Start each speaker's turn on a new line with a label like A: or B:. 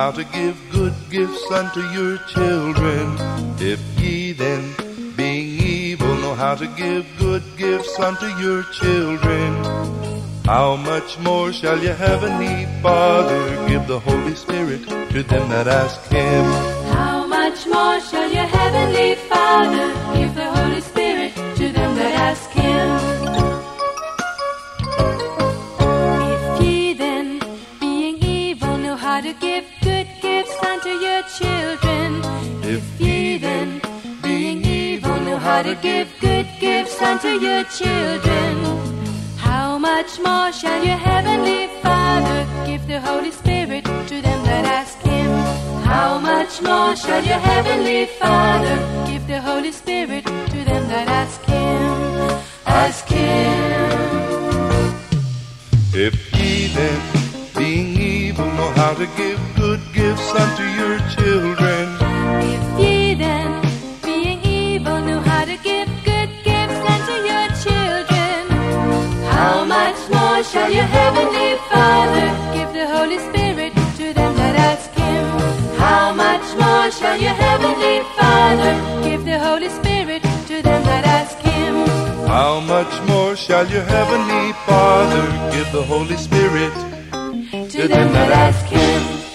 A: how to give good gifts unto your children, if ye then, being evil, know how to give good gifts unto your children, how much more shall your heavenly Father give the Holy Spirit to them that ask Him?
B: How much more shall your heavenly how to give good gifts unto your children, if ye then, being evil, know how to give good gifts unto your children, how much more shall your heavenly Father give the Holy Spirit to them that ask Him? How much more shall your heavenly Father give the Holy Spirit to them that ask Him? Ask Him.
A: If ye then, being know how to give good gifts unto your children,
B: If ye then, being evil, knew how to give good gifts unto your children, how much more shall your heavenly Father give the Holy Spirit to them that ask Him? How much more shall your heavenly Father give the Holy Spirit to them that ask Him?
A: how much more shall your heavenly Father give the Holy Spirit
B: To them that ask Him.